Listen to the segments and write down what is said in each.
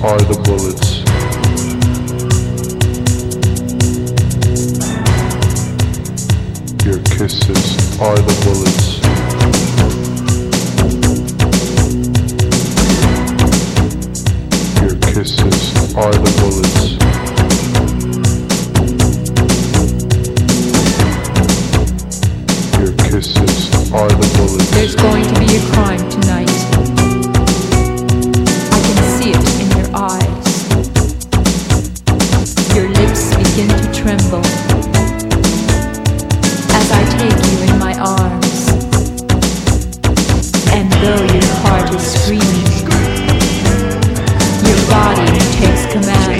Are the bullets. Your kisses are the bullets. Your kisses are the bullets. Your kisses are the bullets. There's going to be a screaming, your body takes command.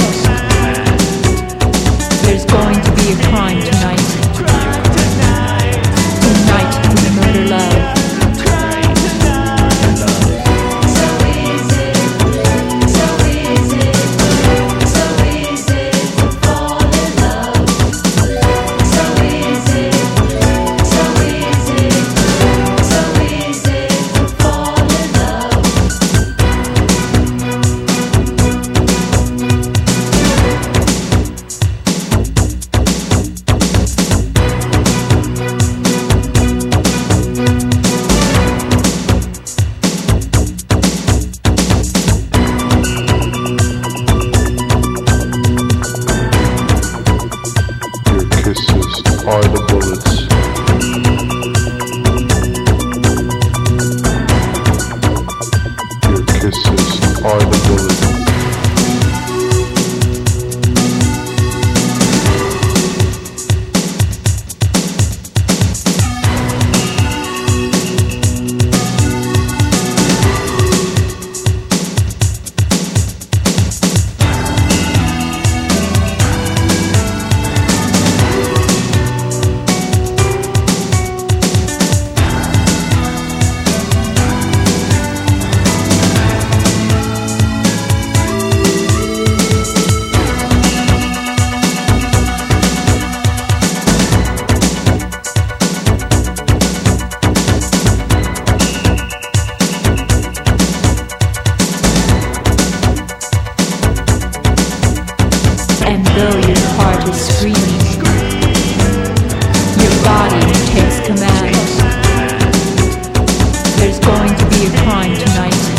Kisses are the bullets. And though your heart is screaming, your body takes command. There's going to be a crime tonight.